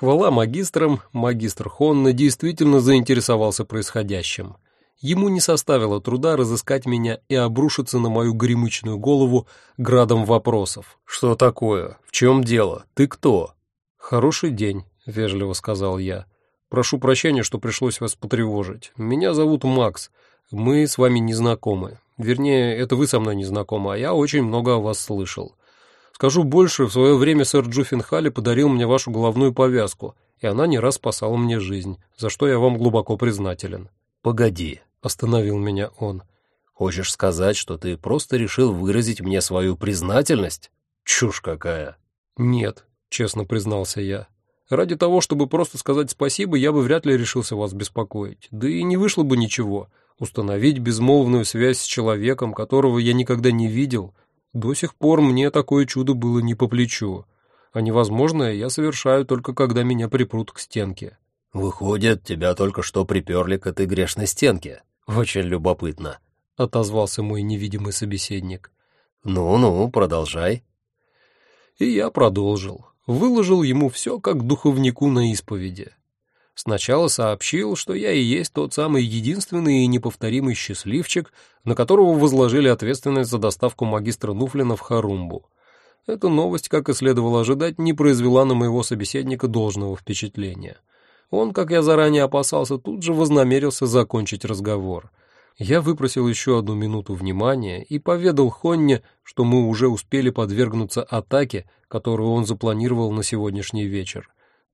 Хвала магистрам, магистр Хонна действительно заинтересовался происходящим. Ему не составило труда разыскать меня и обрушиться на мою гремычную голову градом вопросов. «Что такое? В чем дело? Ты кто?» «Хороший день», — вежливо сказал я. «Прошу прощения, что пришлось вас потревожить. Меня зовут Макс. Мы с вами не знакомы. Вернее, это вы со мной не знакомы, а я очень много о вас слышал. Скажу больше, в свое время сэр Джуффин Халли подарил мне вашу головную повязку, и она не раз спасала мне жизнь, за что я вам глубоко признателен». «Погоди», — остановил меня он. «Хочешь сказать, что ты просто решил выразить мне свою признательность? Чушь какая!» «Нет», — честно признался я. «Ради того, чтобы просто сказать спасибо, я бы вряд ли решился вас беспокоить. Да и не вышло бы ничего. Установить безмолвную связь с человеком, которого я никогда не видел, до сих пор мне такое чудо было не по плечу, а невозможное я совершаю только когда меня припрут к стенке. «Выходит, тебя только что приперли к этой грешной стенке. Очень любопытно», — отозвался мой невидимый собеседник. «Ну-ну, продолжай». И я продолжил. Выложил ему все как духовнику на исповеди. Сначала сообщил, что я и есть тот самый единственный и неповторимый счастливчик, на которого возложили ответственность за доставку магистра Нуфлина в Харумбу. Эта новость, как и следовало ожидать, не произвела на моего собеседника должного впечатления. Он, как я заранее опасался, тут же вознамерился закончить разговор. Я выпросил еще одну минуту внимания и поведал Хонне, что мы уже успели подвергнуться атаке, которую он запланировал на сегодняшний вечер.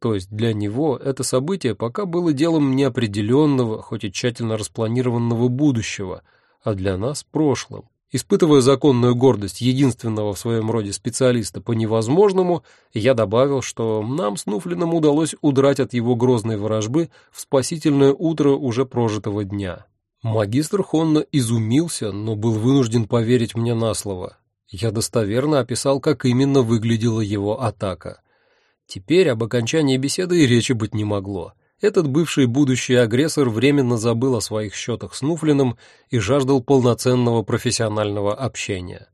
То есть для него это событие пока было делом неопределенного, хоть и тщательно распланированного будущего, а для нас — прошлым. Испытывая законную гордость единственного в своем роде специалиста по невозможному, я добавил, что нам с Нуфлиным удалось удрать от его грозной ворожбы в спасительное утро уже прожитого дня. Магистр Хонна изумился, но был вынужден поверить мне на слово. Я достоверно описал, как именно выглядела его атака. Теперь об окончании беседы и речи быть не могло. Этот бывший будущий агрессор временно забыл о своих счетах с Нуфлиным и жаждал полноценного профессионального общения.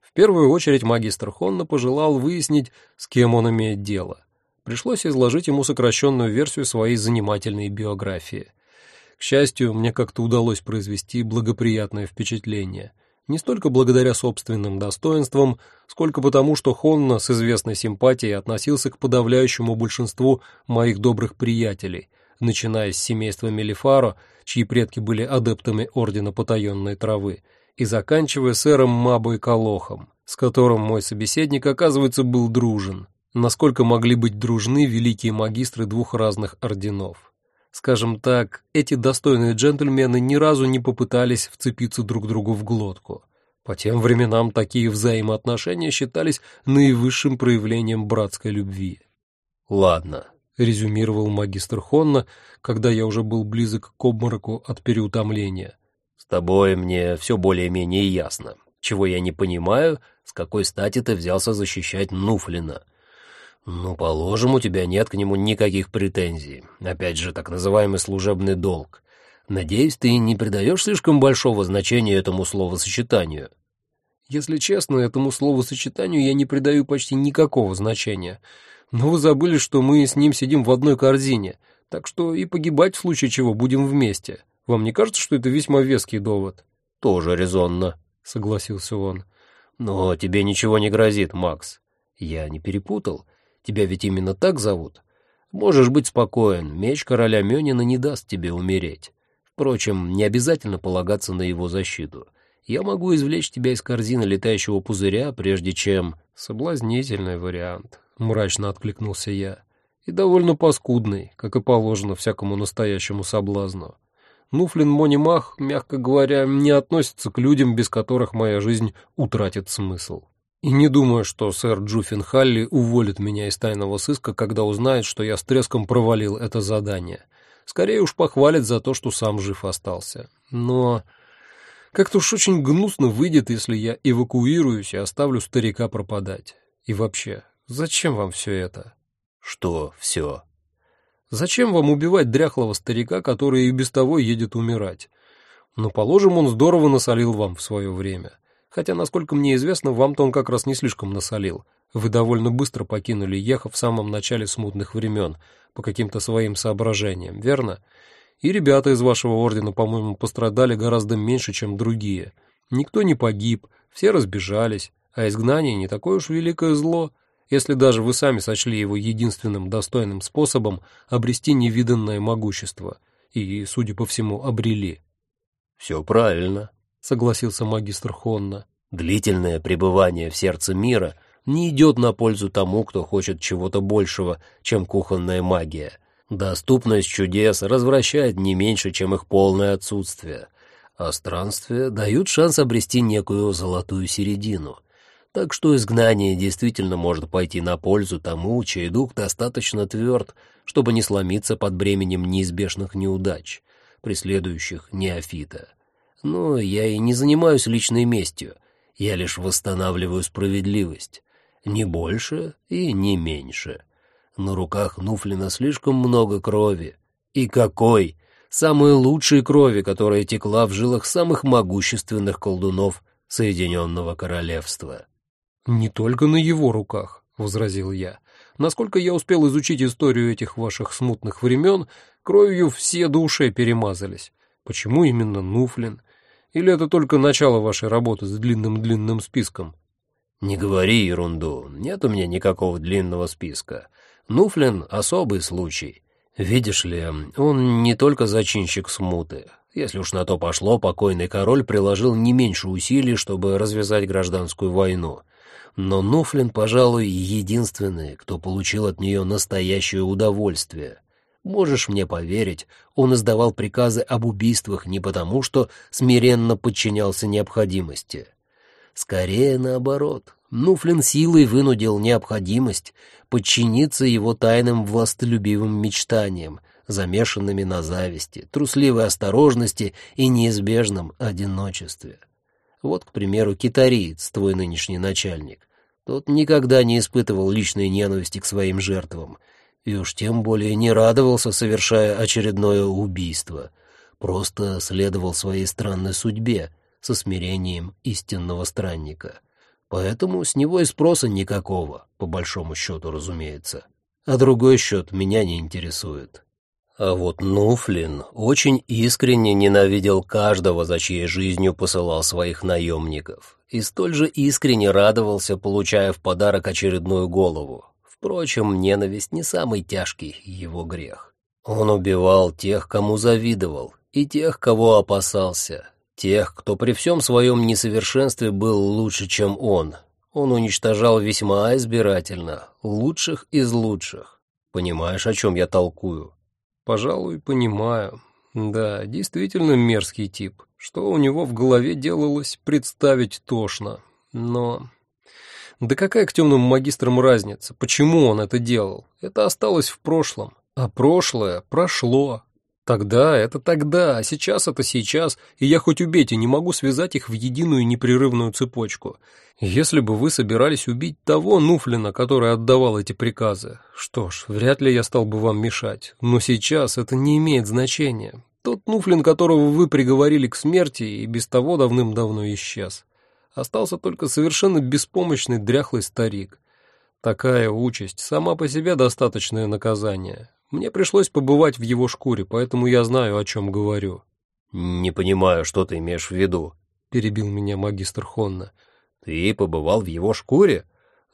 В первую очередь магистр Хонна пожелал выяснить, с кем он имеет дело. Пришлось изложить ему сокращенную версию своей занимательной биографии. К счастью, мне как-то удалось произвести благоприятное впечатление не столько благодаря собственным достоинствам, сколько потому, что Хонна с известной симпатией относился к подавляющему большинству моих добрых приятелей, начиная с семейства Мелифаро, чьи предки были адептами Ордена Потаенной Травы, и заканчивая сэром Мабой Колохом, с которым мой собеседник, оказывается, был дружен, насколько могли быть дружны великие магистры двух разных орденов. Скажем так, эти достойные джентльмены ни разу не попытались вцепиться друг другу в глотку. По тем временам такие взаимоотношения считались наивысшим проявлением братской любви. «Ладно», — резюмировал магистр Хонна, когда я уже был близок к обмороку от переутомления. «С тобой мне все более-менее ясно. Чего я не понимаю, с какой стати ты взялся защищать Нуфлина?» «Ну, положим, у тебя нет к нему никаких претензий. Опять же, так называемый служебный долг. Надеюсь, ты не придаешь слишком большого значения этому словосочетанию». «Если честно, этому словосочетанию я не придаю почти никакого значения. Но вы забыли, что мы с ним сидим в одной корзине, так что и погибать в случае чего будем вместе. Вам не кажется, что это весьма веский довод?» «Тоже резонно», — согласился он. «Но тебе ничего не грозит, Макс. Я не перепутал». Тебя ведь именно так зовут? Можешь быть спокоен, меч короля Мёнина не даст тебе умереть. Впрочем, не обязательно полагаться на его защиту. Я могу извлечь тебя из корзины летающего пузыря, прежде чем... Соблазнительный вариант, — мрачно откликнулся я. И довольно паскудный, как и положено всякому настоящему соблазну. Нуфлин Монимах, мягко говоря, не относится к людям, без которых моя жизнь утратит смысл. И не думаю, что сэр Джуффин Халли уволит меня из тайного сыска, когда узнает, что я с треском провалил это задание. Скорее уж похвалит за то, что сам жив остался. Но как-то уж очень гнусно выйдет, если я эвакуируюсь и оставлю старика пропадать. И вообще, зачем вам все это? Что все? Зачем вам убивать дряхлого старика, который и без того едет умирать? Ну, положим, он здорово насолил вам в свое время. Хотя, насколько мне известно, вам-то он как раз не слишком насолил. Вы довольно быстро покинули Ехо в самом начале смутных времен, по каким-то своим соображениям, верно? И ребята из вашего ордена, по-моему, пострадали гораздо меньше, чем другие. Никто не погиб, все разбежались, а изгнание не такое уж великое зло, если даже вы сами сочли его единственным достойным способом обрести невиданное могущество, и, судя по всему, обрели. «Все правильно», — согласился магистр Хонна. «Длительное пребывание в сердце мира не идет на пользу тому, кто хочет чего-то большего, чем кухонная магия. Доступность чудес развращает не меньше, чем их полное отсутствие, а странствия дают шанс обрести некую золотую середину. Так что изгнание действительно может пойти на пользу тому, чей дух достаточно тверд, чтобы не сломиться под бременем неизбежных неудач, преследующих неофита. Но я и не занимаюсь личной местью, я лишь восстанавливаю справедливость, не больше и не меньше. На руках Нуфлина слишком много крови. И какой! Самой лучшей крови, которая текла в жилах самых могущественных колдунов Соединенного Королевства. «Не только на его руках», — возразил я. «Насколько я успел изучить историю этих ваших смутных времен, кровью все души перемазались. Почему именно Нуфлин? Или это только начало вашей работы с длинным-длинным списком?» «Не говори ерунду. Нет у меня никакого длинного списка. Нуфлин — особый случай. Видишь ли, он не только зачинщик смуты. Если уж на то пошло, покойный король приложил не меньше усилий, чтобы развязать гражданскую войну. Но Нуфлин, пожалуй, единственный, кто получил от нее настоящее удовольствие. Можешь мне поверить, он издавал приказы об убийствах не потому, что смиренно подчинялся необходимости. Скорее наоборот. Нуфлин силой вынудил необходимость подчиниться его тайным властолюбивым мечтаниям, замешанными на зависти, трусливой осторожности и неизбежном одиночестве. Вот, к примеру, китариец, твой нынешний начальник. Тот никогда не испытывал личной ненависти к своим жертвам, и уж тем более не радовался, совершая очередное убийство. Просто следовал своей странной судьбе — со смирением истинного странника. Поэтому с него и спроса никакого, по большому счету, разумеется. А другой счет меня не интересует. А вот Нуфлин очень искренне ненавидел каждого, за чьей жизнью посылал своих наемников, и столь же искренне радовался, получая в подарок очередную голову. Впрочем, ненависть не самый тяжкий его грех. Он убивал тех, кому завидовал, и тех, кого опасался, Тех, кто при всем своем несовершенстве был лучше, чем он. Он уничтожал весьма избирательно, лучших из лучших. Понимаешь, о чем я толкую? Пожалуй, понимаю. Да, действительно мерзкий тип. Что у него в голове делалось, представить тошно. Но... Да какая к темным магистрам разница? Почему он это делал? Это осталось в прошлом. А прошлое прошло. Тогда это тогда, а сейчас это сейчас, и я хоть убейте, не могу связать их в единую непрерывную цепочку. Если бы вы собирались убить того Нуфлина, который отдавал эти приказы, что ж, вряд ли я стал бы вам мешать, но сейчас это не имеет значения. Тот Нуфлин, которого вы приговорили к смерти, и без того давным-давно исчез. Остался только совершенно беспомощный дряхлый старик. Такая участь, сама по себе достаточное наказание. Мне пришлось побывать в его шкуре, поэтому я знаю, о чем говорю». «Не понимаю, что ты имеешь в виду», — перебил меня магистр Хонна. «Ты побывал в его шкуре?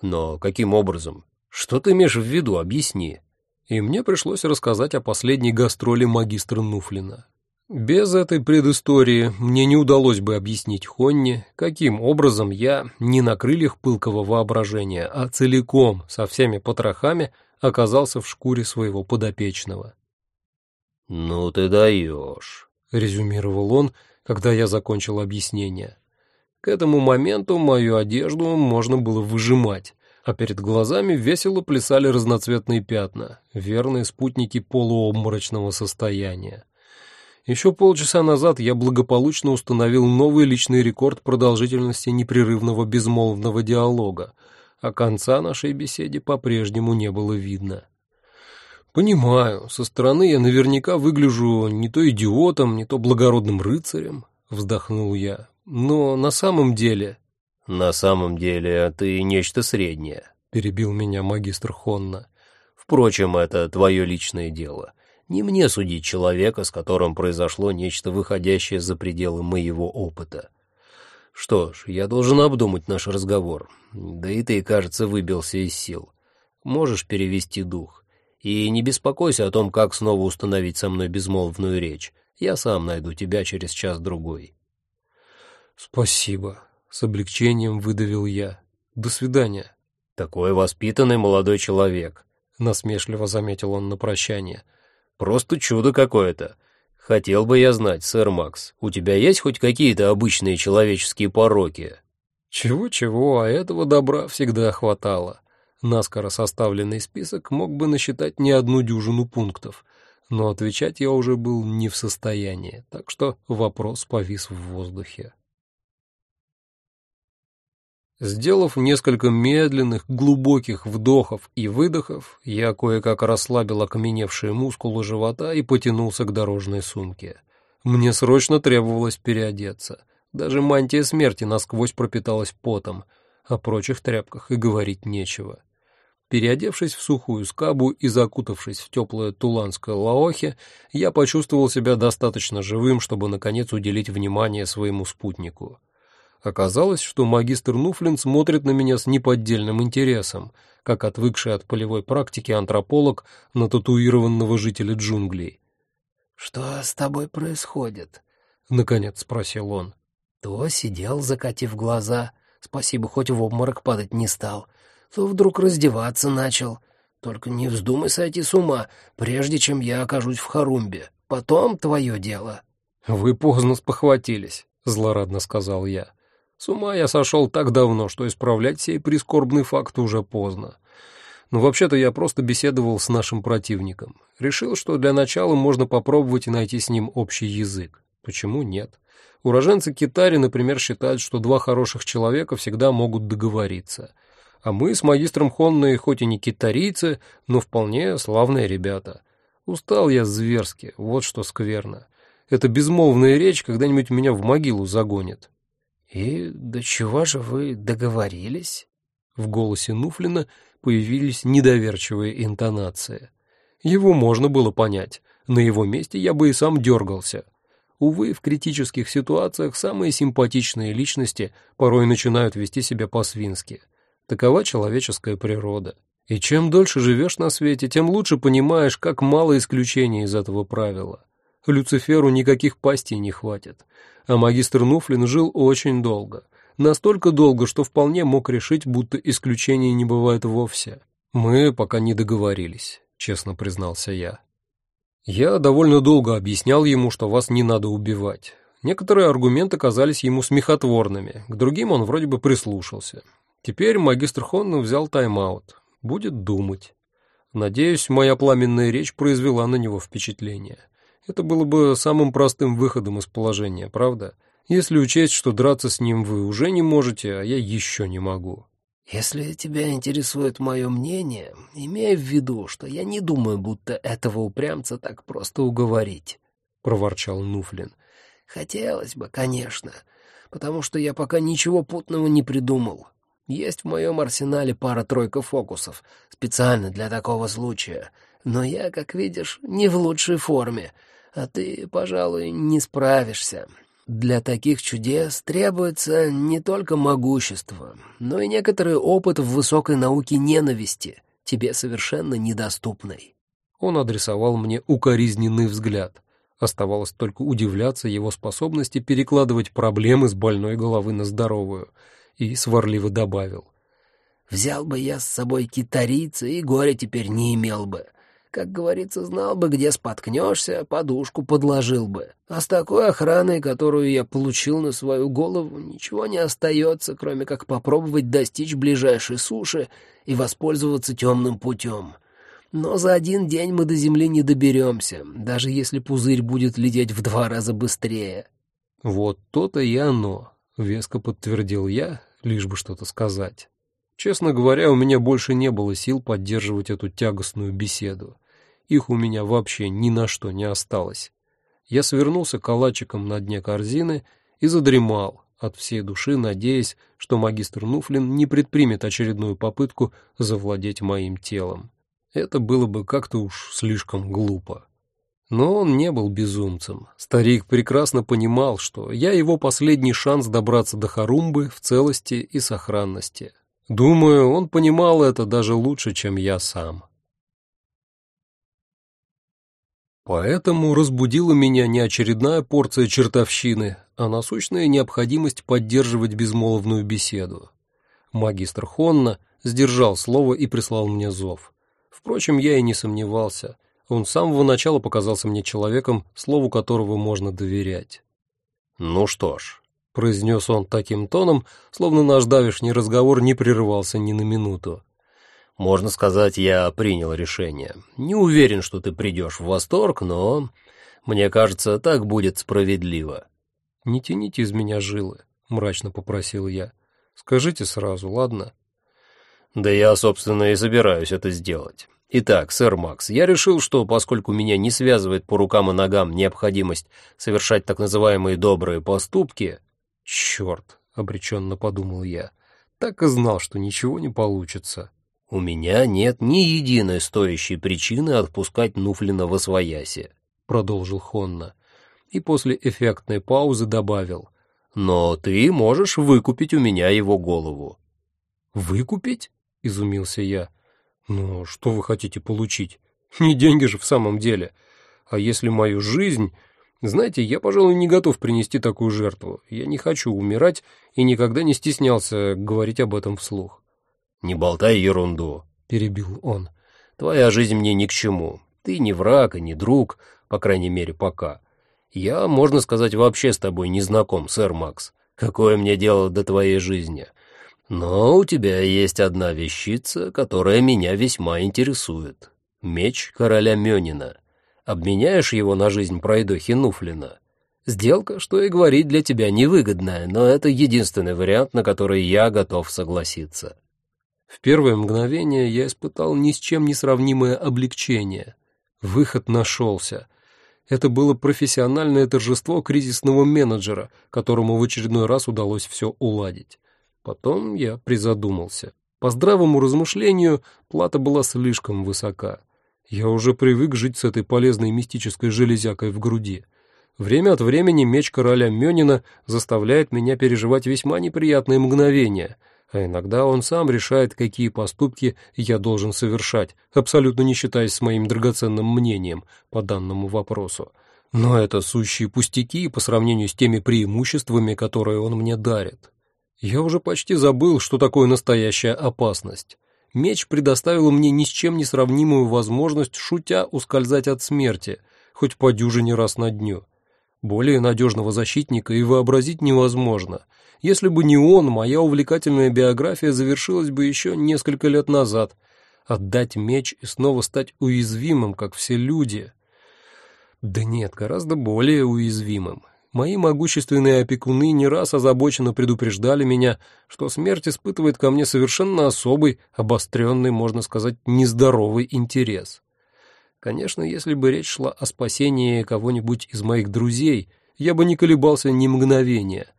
Но каким образом? Что ты имеешь в виду? Объясни». И мне пришлось рассказать о последней гастроли магистра Нуфлина. Без этой предыстории мне не удалось бы объяснить Хонне, каким образом я не на крыльях пылкого воображения, а целиком, со всеми потрохами, оказался в шкуре своего подопечного. «Ну ты даешь», — резюмировал он, когда я закончил объяснение. К этому моменту мою одежду можно было выжимать, а перед глазами весело плясали разноцветные пятна, верные спутники полуобморочного состояния. Еще полчаса назад я благополучно установил новый личный рекорд продолжительности непрерывного безмолвного диалога — а конца нашей беседе по-прежнему не было видно. «Понимаю, со стороны я наверняка выгляжу не то идиотом, не то благородным рыцарем», — вздохнул я. «Но на самом деле...» «На самом деле ты нечто среднее», — перебил меня магистр Хонна. «Впрочем, это твое личное дело. Не мне судить человека, с которым произошло нечто выходящее за пределы моего опыта. Что ж, я должен обдумать наш разговор. Да и ты, кажется, выбился из сил. Можешь перевести дух. И не беспокойся о том, как снова установить со мной безмолвную речь. Я сам найду тебя через час-другой». «Спасибо», — с облегчением выдавил я. «До свидания». «Такой воспитанный молодой человек», — насмешливо заметил он на прощание. «Просто чудо какое-то. Хотел бы я знать, сэр Макс, у тебя есть хоть какие-то обычные человеческие пороки?» Чего-чего, а этого добра всегда хватало. Наскоро составленный список мог бы насчитать не одну дюжину пунктов, но отвечать я уже был не в состоянии, так что вопрос повис в воздухе. Сделав несколько медленных, глубоких вдохов и выдохов, я кое-как расслабил окаменевшие мускулы живота и потянулся к дорожной сумке. Мне срочно требовалось переодеться. Даже мантия смерти насквозь пропиталась потом, о прочих тряпках и говорить нечего. Переодевшись в сухую скабу и закутавшись в теплое туланское лаохе, я почувствовал себя достаточно живым, чтобы, наконец, уделить внимание своему спутнику. Оказалось, что магистр Нуфлин смотрит на меня с неподдельным интересом, как отвыкший от полевой практики антрополог на татуированного жителя джунглей. «Что с тобой происходит?» — наконец спросил он. То сидел, закатив глаза, спасибо, хоть в обморок падать не стал, то вдруг раздеваться начал. Только не вздумай сойти с ума, прежде чем я окажусь в Харумбе. Потом твое дело». «Вы поздно спохватились», — злорадно сказал я. С ума я сошел так давно, что исправлять сей прискорбный факт уже поздно. Но вообще-то я просто беседовал с нашим противником. Решил, что для начала можно попробовать и найти с ним общий язык. Почему нет? Уроженцы Китари, например, считают, что два хороших человека всегда могут договориться. А мы с магистром Хонной хоть и не китарийцы, но вполне славные ребята. Устал я зверски, вот что скверно. Эта безмолвная речь когда-нибудь меня в могилу загонит. «И до чего же вы договорились?» В голосе Нуфлина появились недоверчивые интонации. Его можно было понять. На его месте я бы и сам дергался. Увы, в критических ситуациях самые симпатичные личности порой начинают вести себя по-свински. Такова человеческая природа. И чем дольше живешь на свете, тем лучше понимаешь, как мало исключений из этого правила. Люциферу никаких пастей не хватит. А магистр Нуфлин жил очень долго. Настолько долго, что вполне мог решить, будто исключений не бывает вовсе. Мы пока не договорились, честно признался я. Я довольно долго объяснял ему, что вас не надо убивать. Некоторые аргументы казались ему смехотворными, к другим он вроде бы прислушался. Теперь магистр Хонна взял тайм-аут. Будет думать. Надеюсь, моя пламенная речь произвела на него впечатление. Это было бы самым простым выходом из положения, правда? Если учесть, что драться с ним вы уже не можете, а я еще не могу. «Если тебя интересует мое мнение, имей в виду, что я не думаю, будто этого упрямца так просто уговорить», — проворчал Нуфлин. «Хотелось бы, конечно, потому что я пока ничего путного не придумал. Есть в моем арсенале пара-тройка фокусов, специально для такого случая, но я, как видишь, не в лучшей форме, а ты, пожалуй, не справишься. Для таких чудес требуется не только могущество, но и некоторый опыт в высокой науке ненависти, тебе совершенно недоступной». Он адресовал мне укоризненный взгляд. Оставалось только удивляться его способности перекладывать проблемы с больной головы на здоровую, и сварливо добавил. «Взял бы я с собой китарийца, и горя теперь не имел бы. Как говорится, знал бы, где споткнешься, подушку подложил бы. А с такой охраной, которую я получил на свою голову, ничего не остается, кроме как попробовать достичь ближайшей суши и воспользоваться темным путем. Но за один день мы до земли не доберемся, даже если пузырь будет лететь в два раза быстрее. Вот то-то и оно, — веско подтвердил я, лишь бы что-то сказать. Честно говоря, у меня больше не было сил поддерживать эту тягостную беседу. Их у меня вообще ни на что не осталось. Я свернулся калачиком на дне корзины и задремал, от всей души надеясь, что магистр Нуфлин не предпримет очередную попытку завладеть моим телом. Это было бы как-то уж слишком глупо. Но он не был безумцем. Старик прекрасно понимал, что я его последний шанс добраться до Харумбы в целости и сохранности. Думаю, он понимал это даже лучше, чем я сам. Поэтому разбудила меня не очередная порция чертовщины, а насущная необходимость поддерживать безмолвную беседу. Магистр Хонна сдержал слово и прислал мне зов. Впрочем, я и не сомневался. Он с самого начала показался мне человеком, слову которого можно доверять. «Ну что ж», — произнес он таким тоном, словно наш давешний разговор не прерывался ни на минуту. Можно сказать, я принял решение. Не уверен, что ты придешь в восторг, но мне кажется, так будет справедливо. Не тяните из меня жилы, мрачно попросил я. Скажите сразу, ладно? Да я, собственно, и собираюсь это сделать. Итак, сэр Макс, я решил, что поскольку меня не связывает по рукам и ногам необходимость совершать так называемые добрые поступки, черт, обреченно подумал я, так и знал, что ничего не получится. «У меня нет ни единой стоящей причины отпускать Нуфлина во свояси», — продолжил Хонна. И после эффектной паузы добавил. «Но ты можешь выкупить у меня его голову». «Выкупить?» — изумился я. «Ну, что вы хотите получить? Не деньги же в самом деле. А если мою жизнь...» Знаете, я, пожалуй, не готов принести такую жертву. Я не хочу умирать и никогда не стеснялся говорить об этом вслух. «Не болтай ерунду», — перебил он. «Твоя жизнь мне ни к чему. Ты не враг и не друг, по крайней мере, пока. Я, можно сказать, вообще с тобой не знаком, сэр Макс. Какое мне дело до твоей жизни? Но у тебя есть одна вещица, которая меня весьма интересует. Меч короля Мёнина. Обменяешь его на жизнь пройдохи Нуфлина?» Сделка, что и говорить, для тебя невыгодная, но это единственный вариант, на который я готов согласиться. В первое мгновение я испытал ни с чем не сравнимое облегчение. Выход нашелся. Это было профессиональное торжество кризисного менеджера, которому в очередной раз удалось все уладить. Потом я призадумался. По здравому размышлению, плата была слишком высока. Я уже привык жить с этой полезной мистической железякой в груди. Время от времени меч короля Мёнина заставляет меня переживать весьма неприятные мгновения — а иногда он сам решает, какие поступки я должен совершать, абсолютно не считаясь с моим драгоценным мнением по данному вопросу. Но это сущие пустяки по сравнению с теми преимуществами, которые он мне дарит. Я уже почти забыл, что такое настоящая опасность. Меч предоставил мне ни с чем не сравнимую возможность, шутя, ускользать от смерти, хоть по дюжине раз на дню. Более надежного защитника и вообразить невозможно — если бы не он, моя увлекательная биография завершилась бы еще несколько лет назад. Отдать меч и снова стать уязвимым, как все люди. Да нет, гораздо более уязвимым. Мои могущественные опекуны не раз озабоченно предупреждали меня, что смерть испытывает ко мне совершенно особый, обостренный, можно сказать, нездоровый интерес. Конечно, если бы речь шла о спасении кого-нибудь из моих друзей, я бы не колебался ни мгновения —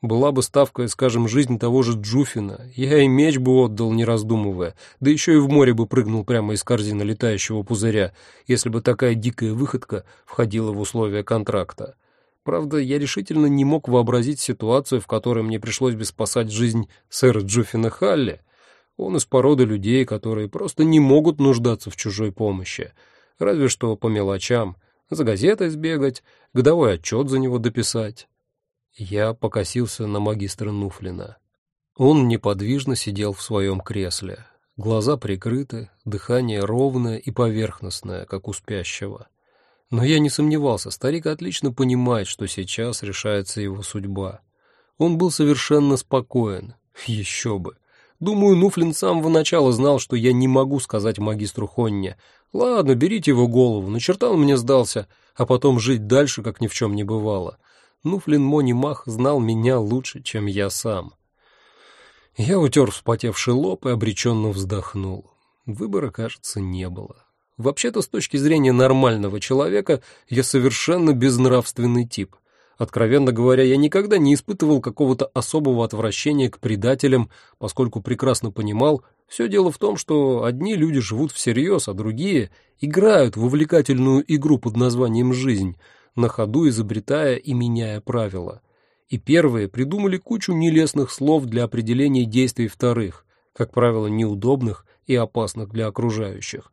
была бы ставка, скажем, жизнь того же Джуфина, я и меч бы отдал, не раздумывая, да еще и в море бы прыгнул прямо из корзины летающего пузыря, если бы такая дикая выходка входила в условия контракта. Правда, я решительно не мог вообразить ситуацию, в которой мне пришлось бы спасать жизнь сэра Джуфина Халли. Он из породы людей, которые просто не могут нуждаться в чужой помощи, разве что по мелочам, за газетой сбегать, годовой отчет за него дописать. Я покосился на магистра Нуфлина. Он неподвижно сидел в своем кресле. Глаза прикрыты, дыхание ровное и поверхностное, как у спящего. Но я не сомневался, старик отлично понимает, что сейчас решается его судьба. Он был совершенно спокоен. Еще бы. Думаю, Нуфлин с самого начала знал, что я не могу сказать магистру Хонне, «Ладно, берите его голову, на черта он мне сдался», а потом жить дальше, как ни в чем не бывало. Нуфлин Мони Мах знал меня лучше, чем я сам. Я утер вспотевший лоб и обреченно вздохнул. Выбора, кажется, не было. Вообще-то, с точки зрения нормального человека, я совершенно безнравственный тип. Откровенно говоря, я никогда не испытывал какого-то особого отвращения к предателям, поскольку прекрасно понимал, все дело в том, что одни люди живут всерьез, а другие играют в увлекательную игру под названием «жизнь», на ходу изобретая и меняя правила. И первые придумали кучу нелестных слов для определения действий вторых, как правило, неудобных и опасных для окружающих.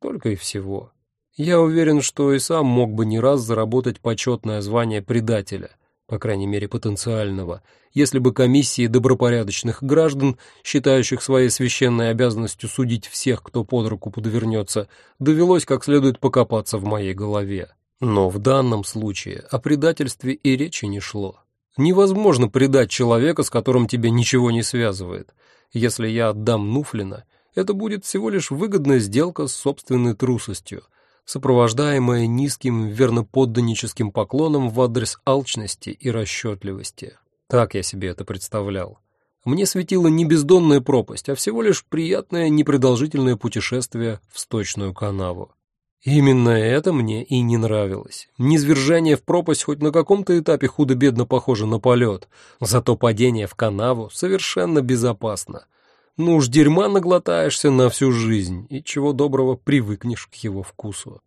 Только и всего. Я уверен, что и сам мог бы не раз заработать почетное звание предателя, по крайней мере потенциального, если бы комиссии добропорядочных граждан, считающих своей священной обязанностью судить всех, кто под руку подвернется, довелось как следует покопаться в моей голове. Но в данном случае о предательстве и речи не шло. Невозможно предать человека, с которым тебя ничего не связывает. Если я отдам Нуфлина, это будет всего лишь выгодная сделка с собственной трусостью, сопровождаемая низким верноподданническим поклоном в адрес алчности и расчетливости. Так я себе это представлял. Мне светила не бездонная пропасть, а всего лишь приятное непродолжительное путешествие в сточную канаву. Именно это мне и не нравилось. Низвержение в пропасть хоть на каком-то этапе худо-бедно похоже на полет, зато падение в канаву совершенно безопасно. Ну уж дерьма наглотаешься на всю жизнь, и чего доброго привыкнешь к его вкусу.